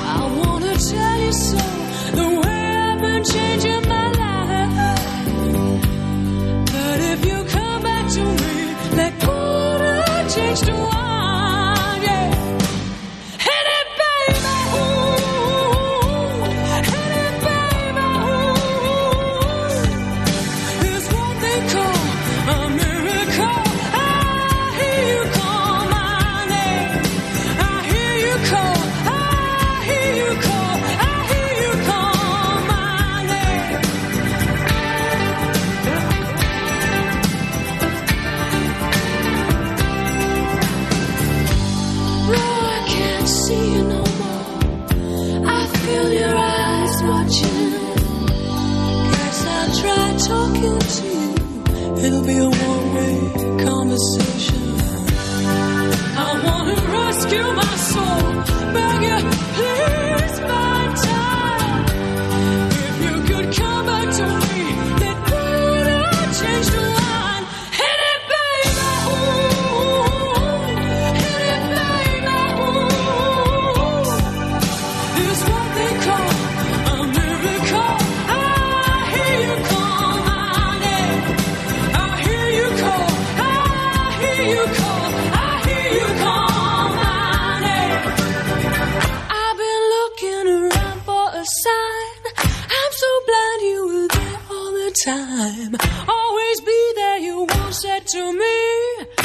I wanna tell you so. see you no more. I feel your eyes watching. Guess I'll try talking to you. It'll be a time. Always be there, you once said to me.